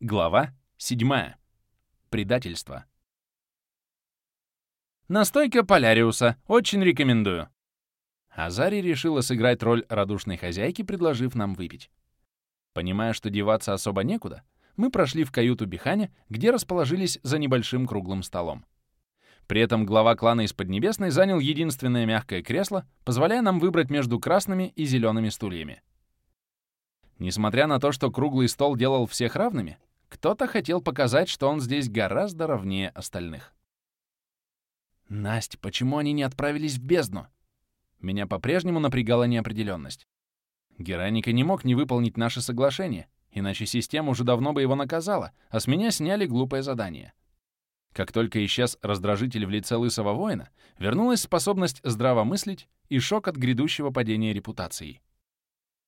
Глава 7. Предательство. Настойка Поляриуса. Очень рекомендую. Азари решила сыграть роль радушной хозяйки, предложив нам выпить. Понимая, что деваться особо некуда, мы прошли в каюту Биханя, где расположились за небольшим круглым столом. При этом глава клана из Поднебесной занял единственное мягкое кресло, позволяя нам выбрать между красными и зелеными стульями. Несмотря на то, что круглый стол делал всех равными, кто-то хотел показать, что он здесь гораздо ровнее остальных. «Насть, почему они не отправились в бездну?» Меня по-прежнему напрягала неопределенность. Гераника не мог не выполнить наше соглашение, иначе система уже давно бы его наказала, а с меня сняли глупое задание. Как только исчез раздражитель в лице лысого воина, вернулась способность здраво мыслить и шок от грядущего падения репутации.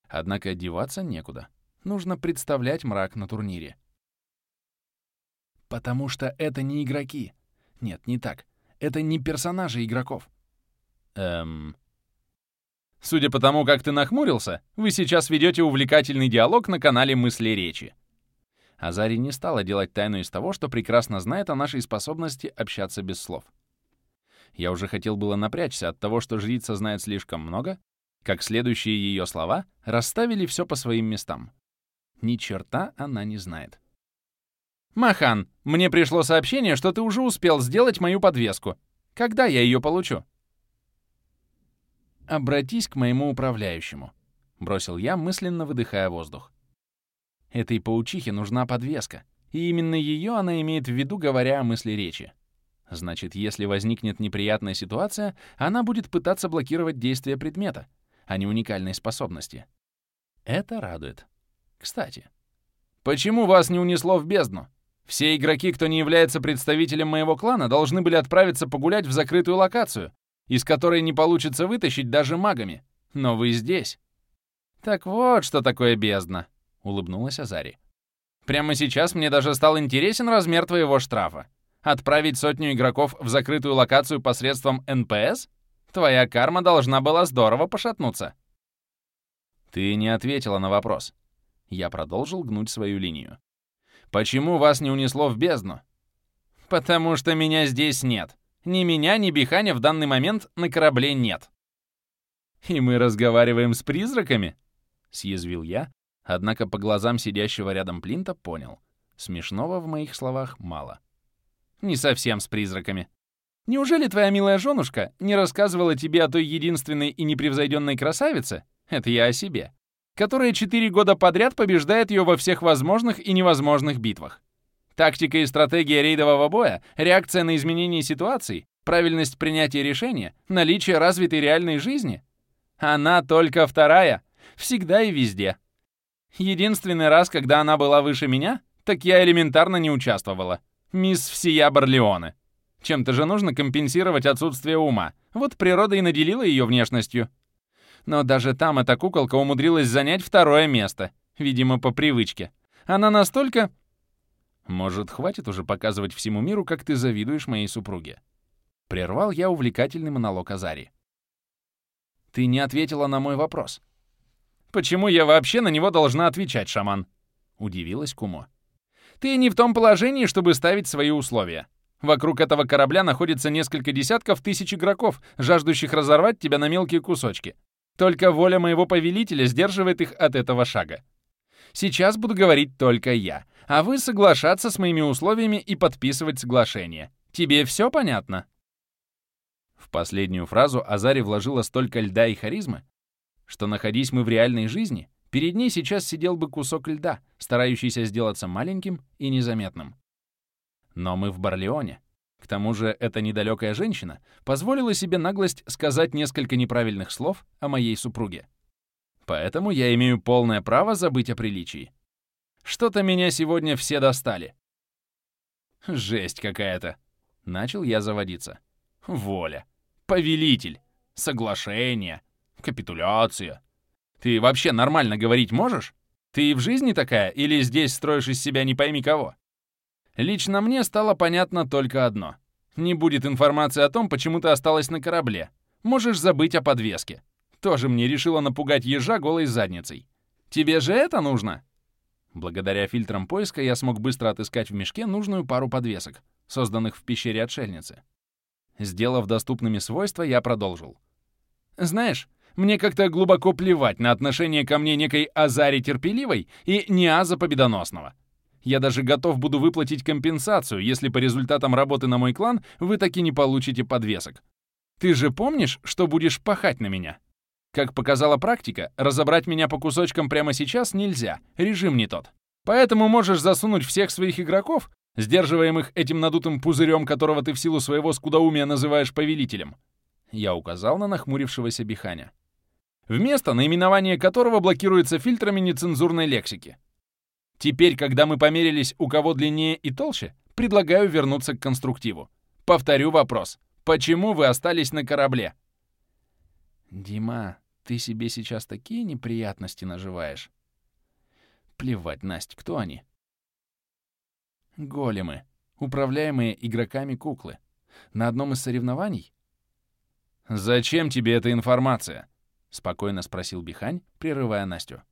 Однако одеваться некуда. Нужно представлять мрак на турнире. Потому что это не игроки. Нет, не так. Это не персонажи игроков. Эм... Судя по тому, как ты нахмурился, вы сейчас ведете увлекательный диалог на канале «Мысли речи». Азари не стала делать тайну из того, что прекрасно знает о нашей способности общаться без слов. Я уже хотел было напрячься от того, что жрица знает слишком много, как следующие ее слова расставили все по своим местам. Ни черта она не знает. «Махан, мне пришло сообщение, что ты уже успел сделать мою подвеску. Когда я ее получу?» «Обратись к моему управляющему», — бросил я, мысленно выдыхая воздух. «Этой паучихе нужна подвеска, и именно ее она имеет в виду, говоря о мысли речи. Значит, если возникнет неприятная ситуация, она будет пытаться блокировать действие предмета, а не уникальной способности. Это радует. Кстати, почему вас не унесло в бездну? Все игроки, кто не является представителем моего клана, должны были отправиться погулять в закрытую локацию, из которой не получится вытащить даже магами. Но вы здесь. Так вот, что такое бездна, улыбнулась Азари. Прямо сейчас мне даже стал интересен размер твоего штрафа. Отправить сотню игроков в закрытую локацию посредством НПС? Твоя карма должна была здорово пошатнуться. Ты не ответила на вопрос. Я продолжил гнуть свою линию. Почему вас не унесло в бездну? Потому что меня здесь нет. Ни меня, ни Биханя в данный момент на корабле нет. И мы разговариваем с призраками? Съязвил я, однако по глазам сидящего рядом Плинта понял. Смешного в моих словах мало. Не совсем с призраками. Неужели твоя милая женушка не рассказывала тебе о той единственной и непревзойденной красавице, это я о себе, которая четыре года подряд побеждает ее во всех возможных и невозможных битвах? Тактика и стратегия рейдового боя, реакция на изменения ситуаций, правильность принятия решения, наличие развитой реальной жизни? Она только вторая, всегда и везде. Единственный раз, когда она была выше меня, так я элементарно не участвовала. Мисс Всея Барлеоне. Чем-то же нужно компенсировать отсутствие ума. Вот природа и наделила ее внешностью. Но даже там эта куколка умудрилась занять второе место, видимо, по привычке. Она настолько... Может, хватит уже показывать всему миру, как ты завидуешь моей супруге? Прервал я увлекательный монолог Азари. Ты не ответила на мой вопрос. Почему я вообще на него должна отвечать, шаман? Удивилась Кумо. Ты не в том положении, чтобы ставить свои условия. Вокруг этого корабля находится несколько десятков тысяч игроков, жаждущих разорвать тебя на мелкие кусочки. Только воля моего повелителя сдерживает их от этого шага. Сейчас буду говорить только я, а вы соглашаться с моими условиями и подписывать соглашение. Тебе все понятно?» В последнюю фразу Азари вложила столько льда и харизмы, что, находись мы в реальной жизни, перед ней сейчас сидел бы кусок льда, старающийся сделаться маленьким и незаметным. Но мы в Барлеоне. К тому же эта недалекая женщина позволила себе наглость сказать несколько неправильных слов о моей супруге. Поэтому я имею полное право забыть о приличии. Что-то меня сегодня все достали. Жесть какая-то. Начал я заводиться. Воля. Повелитель. Соглашение. Капитуляция. Ты вообще нормально говорить можешь? Ты в жизни такая или здесь строишь из себя не пойми кого? Лично мне стало понятно только одно. Не будет информации о том, почему ты осталась на корабле. Можешь забыть о подвеске. Тоже мне решила напугать ежа голой задницей. Тебе же это нужно? Благодаря фильтрам поиска я смог быстро отыскать в мешке нужную пару подвесок, созданных в пещере отшельницы. Сделав доступными свойства, я продолжил. «Знаешь, мне как-то глубоко плевать на отношение ко мне некой Азари Терпеливой и Ниаза Победоносного. Я даже готов буду выплатить компенсацию, если по результатам работы на мой клан вы таки не получите подвесок. Ты же помнишь, что будешь пахать на меня? Как показала практика, разобрать меня по кусочкам прямо сейчас нельзя, режим не тот. Поэтому можешь засунуть всех своих игроков, сдерживаемых этим надутым пузырем, которого ты в силу своего скудоумия называешь повелителем. Я указал на нахмурившегося Биханя. Вместо наименования которого блокируется фильтрами нецензурной лексики. Теперь, когда мы померились, у кого длиннее и толще, предлагаю вернуться к конструктиву. Повторю вопрос. Почему вы остались на корабле? Дима, ты себе сейчас такие неприятности наживаешь. Плевать, Настя, кто они? Големы, управляемые игроками куклы. На одном из соревнований? «Зачем тебе эта информация?» — спокойно спросил Бихань, прерывая Настю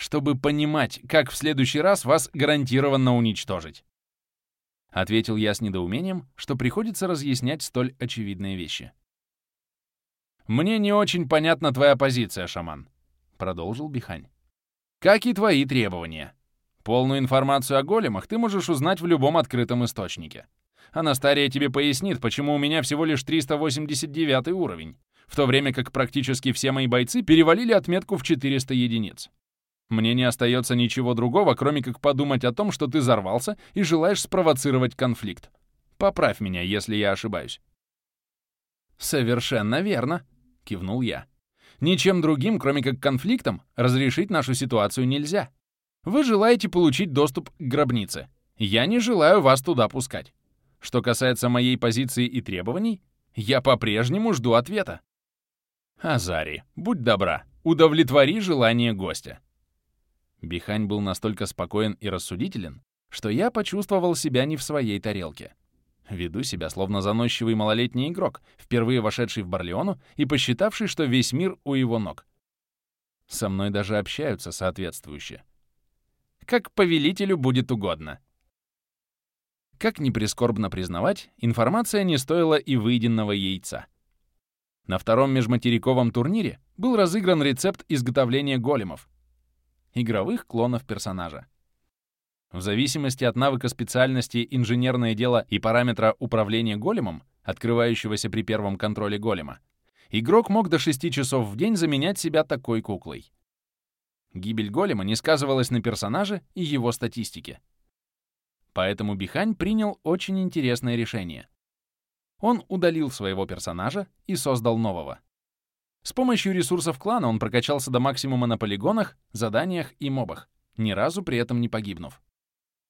чтобы понимать, как в следующий раз вас гарантированно уничтожить. Ответил я с недоумением, что приходится разъяснять столь очевидные вещи. «Мне не очень понятна твоя позиция, шаман», — продолжил Бихань. «Как и твои требования. Полную информацию о големах ты можешь узнать в любом открытом источнике. Анастария тебе пояснит, почему у меня всего лишь 389 уровень, в то время как практически все мои бойцы перевалили отметку в 400 единиц. Мне не остается ничего другого, кроме как подумать о том, что ты взорвался и желаешь спровоцировать конфликт. Поправь меня, если я ошибаюсь». «Совершенно верно», — кивнул я. «Ничем другим, кроме как конфликтом, разрешить нашу ситуацию нельзя. Вы желаете получить доступ к гробнице. Я не желаю вас туда пускать. Что касается моей позиции и требований, я по-прежнему жду ответа». «Азари, будь добра, удовлетвори желание гостя». Бихань был настолько спокоен и рассудителен, что я почувствовал себя не в своей тарелке. Веду себя словно заносчивый малолетний игрок, впервые вошедший в Барлеону и посчитавший, что весь мир у его ног. Со мной даже общаются соответствующе. Как повелителю будет угодно. Как ни прискорбно признавать, информация не стоила и выеденного яйца. На втором межматериковом турнире был разыгран рецепт изготовления големов, игровых клонов персонажа. В зависимости от навыка специальности инженерное дело и параметра управления големом, открывающегося при первом контроле голема, игрок мог до 6 часов в день заменять себя такой куклой. Гибель голема не сказывалась на персонаже и его статистике. Поэтому Бихань принял очень интересное решение. Он удалил своего персонажа и создал нового. С помощью ресурсов клана он прокачался до максимума на полигонах, заданиях и мобах, ни разу при этом не погибнув.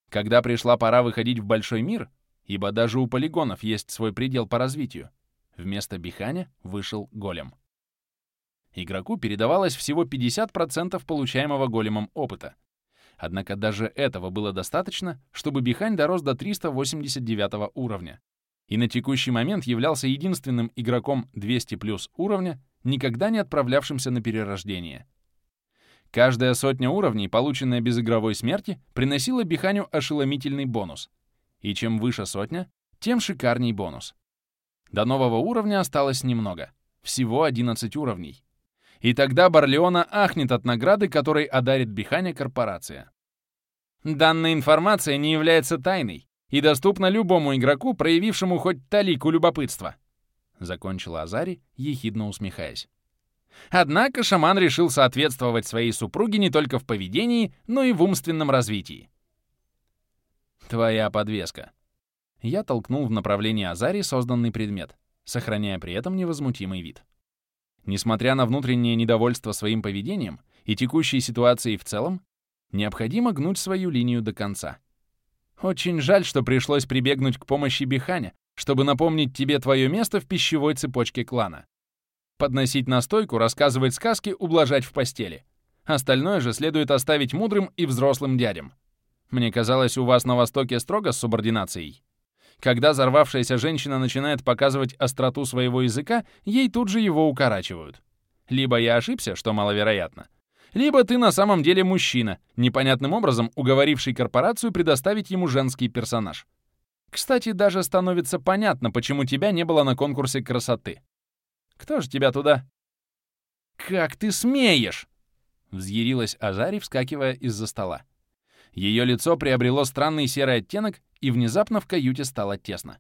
Когда пришла пора выходить в большой мир, ибо даже у полигонов есть свой предел по развитию, вместо Биханя вышел голем. Игроку передавалось всего 50% получаемого големом опыта. Однако даже этого было достаточно, чтобы Бихань дорос до 389 уровня и на текущий момент являлся единственным игроком 200 плюс уровня, никогда не отправлявшимся на перерождение. Каждая сотня уровней, полученная без игровой смерти, приносила Биханю ошеломительный бонус. И чем выше сотня, тем шикарней бонус. До нового уровня осталось немного. Всего 11 уровней. И тогда Барлеона ахнет от награды, которой одарит Биханя корпорация. Данная информация не является тайной и доступна любому игроку, проявившему хоть талику любопытства. Закончила Азари, ехидно усмехаясь. Однако шаман решил соответствовать своей супруге не только в поведении, но и в умственном развитии. «Твоя подвеска». Я толкнул в направлении Азари созданный предмет, сохраняя при этом невозмутимый вид. Несмотря на внутреннее недовольство своим поведением и текущей ситуацией в целом, необходимо гнуть свою линию до конца. Очень жаль, что пришлось прибегнуть к помощи Биханя, чтобы напомнить тебе твое место в пищевой цепочке клана. Подносить настойку, рассказывать сказки, ублажать в постели. Остальное же следует оставить мудрым и взрослым дядям. Мне казалось, у вас на Востоке строго с субординацией. Когда взорвавшаяся женщина начинает показывать остроту своего языка, ей тут же его укорачивают. Либо я ошибся, что маловероятно, Либо ты на самом деле мужчина, непонятным образом уговоривший корпорацию предоставить ему женский персонаж. Кстати, даже становится понятно, почему тебя не было на конкурсе красоты. Кто же тебя туда? «Как ты смеешь!» — взъярилась Азари, вскакивая из-за стола. Ее лицо приобрело странный серый оттенок, и внезапно в каюте стало тесно.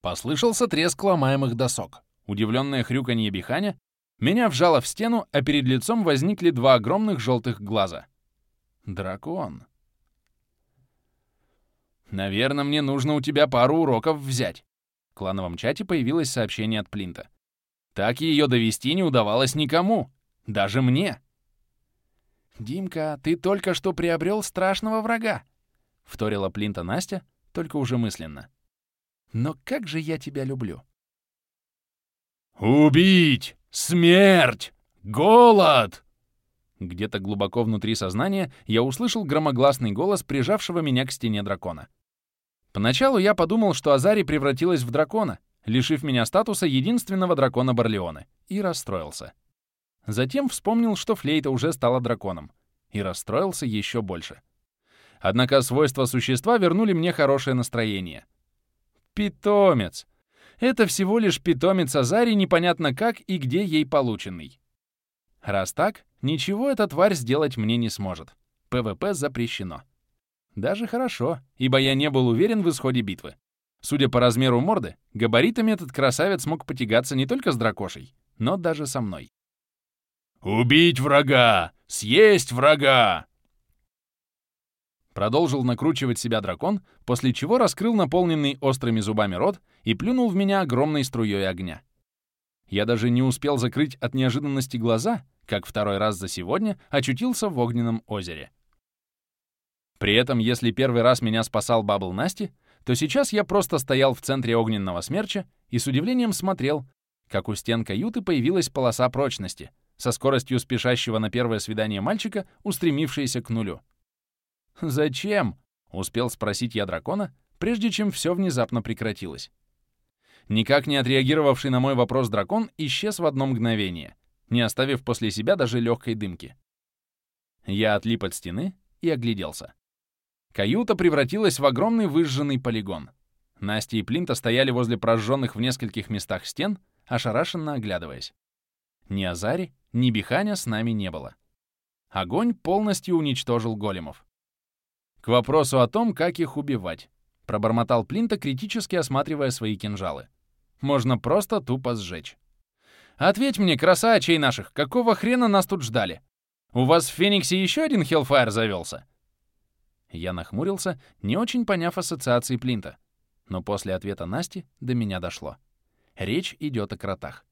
Послышался треск ломаемых досок. Удивленное хрюканье Биханя меня вжало в стену, а перед лицом возникли два огромных желтых глаза. Дракон. «Наверное, мне нужно у тебя пару уроков взять». В клановом чате появилось сообщение от Плинта. Так ее довести не удавалось никому. Даже мне. «Димка, ты только что приобрел страшного врага», — вторила Плинта Настя, только уже мысленно. «Но как же я тебя люблю!» «Убить! Смерть! Голод!» Где-то глубоко внутри сознания я услышал громогласный голос, прижавшего меня к стене дракона. Поначалу я подумал, что Азари превратилась в дракона, лишив меня статуса единственного дракона Барлеоны, и расстроился. Затем вспомнил, что флейта уже стала драконом, и расстроился еще больше. Однако свойства существа вернули мне хорошее настроение. Питомец! Это всего лишь питомец Азари, непонятно как и где ей полученный. Раз так, ничего эта тварь сделать мне не сможет. ПВП запрещено. Даже хорошо, ибо я не был уверен в исходе битвы. Судя по размеру морды, габаритами этот красавец мог потягаться не только с дракошей, но даже со мной. «Убить врага! Съесть врага!» Продолжил накручивать себя дракон, после чего раскрыл наполненный острыми зубами рот и плюнул в меня огромной струей огня. Я даже не успел закрыть от неожиданности глаза, как второй раз за сегодня очутился в огненном озере. При этом, если первый раз меня спасал Бабл Насти, то сейчас я просто стоял в центре огненного смерча и с удивлением смотрел, как у стен каюты появилась полоса прочности, со скоростью спешащего на первое свидание мальчика, устремившаяся к нулю. «Зачем?» — успел спросить я дракона, прежде чем все внезапно прекратилось. Никак не отреагировавший на мой вопрос дракон исчез в одно мгновение, не оставив после себя даже легкой дымки. Я отлип от стены и огляделся. Каюта превратилась в огромный выжженный полигон. Настя и Плинта стояли возле прожженных в нескольких местах стен, ошарашенно оглядываясь. Ни Азари, ни Биханя с нами не было. Огонь полностью уничтожил големов. К вопросу о том, как их убивать, пробормотал Плинта, критически осматривая свои кинжалы. Можно просто тупо сжечь. Ответь мне, краса очей наших, какого хрена нас тут ждали? У вас в Фениксе еще один Хеллфайр завелся? Я нахмурился, не очень поняв ассоциации Плинта. Но после ответа Насти до меня дошло. Речь идет о кротах.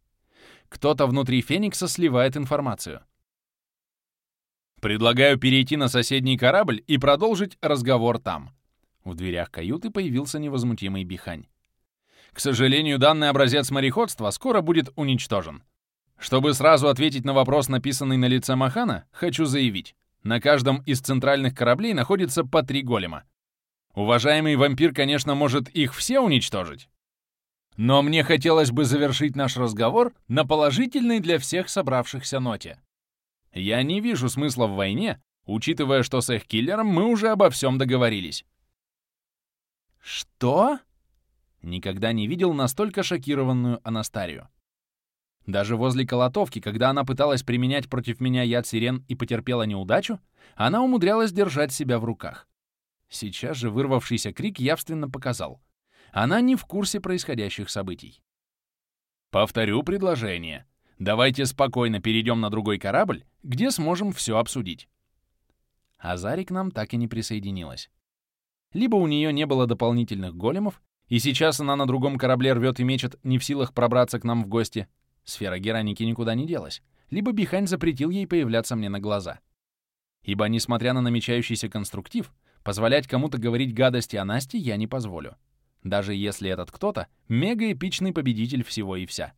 Кто-то внутри Феникса сливает информацию. Предлагаю перейти на соседний корабль и продолжить разговор там. В дверях каюты появился невозмутимый Бихань. К сожалению, данный образец мореходства скоро будет уничтожен. Чтобы сразу ответить на вопрос, написанный на лице Махана, хочу заявить. На каждом из центральных кораблей находится по три голема. Уважаемый вампир, конечно, может их все уничтожить. Но мне хотелось бы завершить наш разговор на положительной для всех собравшихся ноте. Я не вижу смысла в войне, учитывая, что с их киллером мы уже обо всем договорились. Что? Никогда не видел настолько шокированную Анастарию. Даже возле колотовки, когда она пыталась применять против меня яд сирен и потерпела неудачу, она умудрялась держать себя в руках. Сейчас же вырвавшийся крик явственно показал. Она не в курсе происходящих событий. Повторю предложение. Давайте спокойно перейдем на другой корабль, где сможем все обсудить. А Зари к нам так и не присоединилась. Либо у нее не было дополнительных големов, и сейчас она на другом корабле рвет и мечет, не в силах пробраться к нам в гости. Сфера Гераники никуда не делась. Либо Бихань запретил ей появляться мне на глаза. Ибо, несмотря на намечающийся конструктив, позволять кому-то говорить гадости о Насте я не позволю. Даже если этот кто-то — мега-эпичный победитель всего и вся.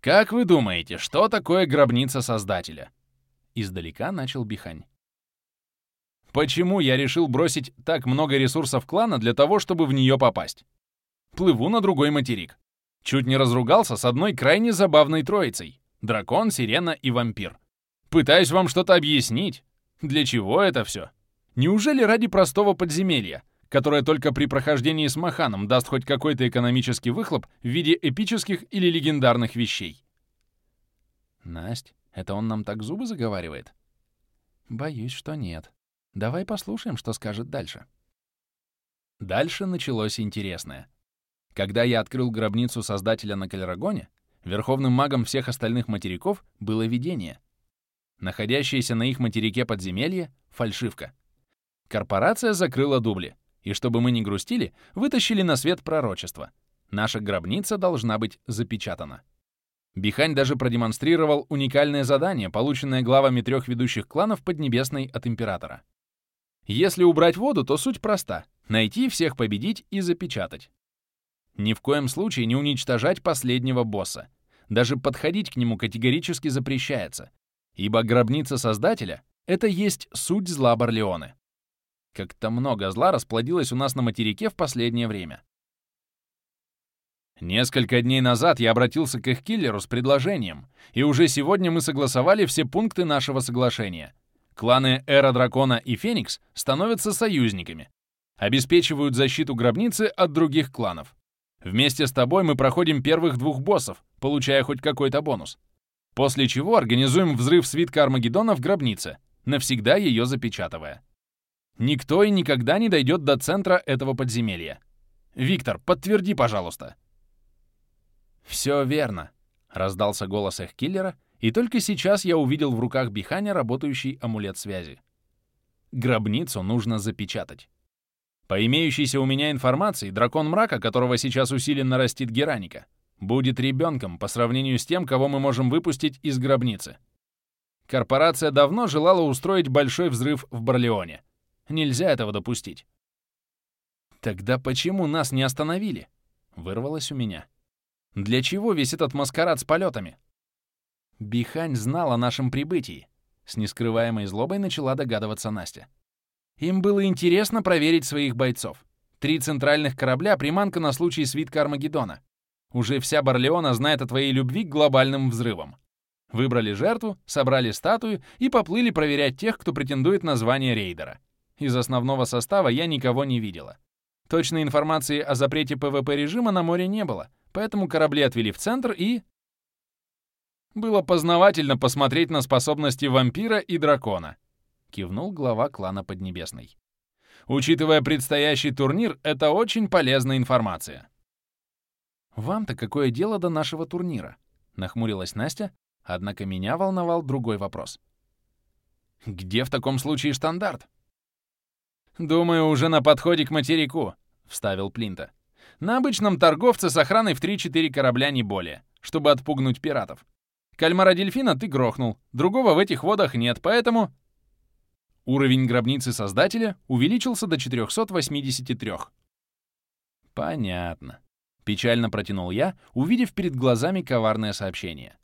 «Как вы думаете, что такое гробница Создателя?» Издалека начал Бихань. «Почему я решил бросить так много ресурсов клана для того, чтобы в нее попасть? Плыву на другой материк. Чуть не разругался с одной крайне забавной троицей — дракон, сирена и вампир. Пытаюсь вам что-то объяснить. Для чего это все? Неужели ради простого подземелья, которое только при прохождении с Маханом даст хоть какой-то экономический выхлоп в виде эпических или легендарных вещей? Насть, это он нам так зубы заговаривает? Боюсь, что нет. Давай послушаем, что скажет дальше. Дальше началось интересное. Когда я открыл гробницу Создателя на Кальрагоне, верховным магом всех остальных материков было видение. Находящееся на их материке подземелье — фальшивка. Корпорация закрыла дубли, и чтобы мы не грустили, вытащили на свет пророчество. Наша гробница должна быть запечатана. Бихань даже продемонстрировал уникальное задание, полученное главами трех ведущих кланов Поднебесной от Императора. Если убрать воду, то суть проста — найти, всех победить и запечатать. Ни в коем случае не уничтожать последнего босса. Даже подходить к нему категорически запрещается, ибо гробница Создателя — это есть суть зла Барлеоны. Как-то много зла расплодилось у нас на материке в последнее время. Несколько дней назад я обратился к их киллеру с предложением, и уже сегодня мы согласовали все пункты нашего соглашения. Кланы Эра Дракона и Феникс становятся союзниками, обеспечивают защиту гробницы от других кланов. Вместе с тобой мы проходим первых двух боссов, получая хоть какой-то бонус. После чего организуем взрыв свитка Армагеддона в гробнице, навсегда ее запечатывая. Никто и никогда не дойдет до центра этого подземелья. Виктор, подтверди, пожалуйста. «Все верно», — раздался голос их киллера, и только сейчас я увидел в руках Биханя работающий амулет связи. Гробницу нужно запечатать. По имеющейся у меня информации, дракон мрака, которого сейчас усиленно растит Гераника, будет ребенком по сравнению с тем, кого мы можем выпустить из гробницы. Корпорация давно желала устроить большой взрыв в Барлеоне. Нельзя этого допустить. «Тогда почему нас не остановили?» — вырвалось у меня. «Для чего весь этот маскарад с полетами?» Бихань знал о нашем прибытии. С нескрываемой злобой начала догадываться Настя. Им было интересно проверить своих бойцов. Три центральных корабля — приманка на случай свитка Армагеддона. Уже вся Барлеона знает о твоей любви к глобальным взрывам. Выбрали жертву, собрали статую и поплыли проверять тех, кто претендует на звание рейдера. Из основного состава я никого не видела. Точной информации о запрете ПВП-режима на море не было, поэтому корабли отвели в центр и... Было познавательно посмотреть на способности вампира и дракона. Кивнул глава клана Поднебесной. Учитывая предстоящий турнир, это очень полезная информация. «Вам-то какое дело до нашего турнира?» — нахмурилась Настя, однако меня волновал другой вопрос. «Где в таком случае штандарт?» «Думаю, уже на подходе к материку», — вставил Плинта. «На обычном торговце с охраной в 3-4 корабля не более, чтобы отпугнуть пиратов. Кальмара-дельфина ты грохнул, другого в этих водах нет, поэтому...» Уровень гробницы Создателя увеличился до 483. «Понятно», Печально протянул я, увидев перед глазами коварное сообщение.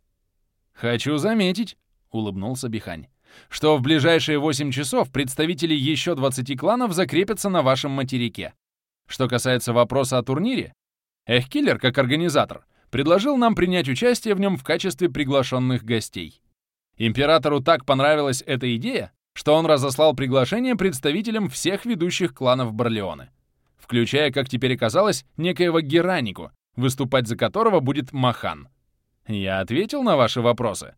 «Хочу заметить», — улыбнулся Бихань, «что в ближайшие 8 часов представители еще 20 кланов закрепятся на вашем материке. Что касается вопроса о турнире, Эхкиллер, как организатор, предложил нам принять участие в нем в качестве приглашенных гостей. Императору так понравилась эта идея, что он разослал приглашение представителям всех ведущих кланов Барлеоны включая, как теперь оказалось, некоего Геранику, выступать за которого будет Махан. Я ответил на ваши вопросы.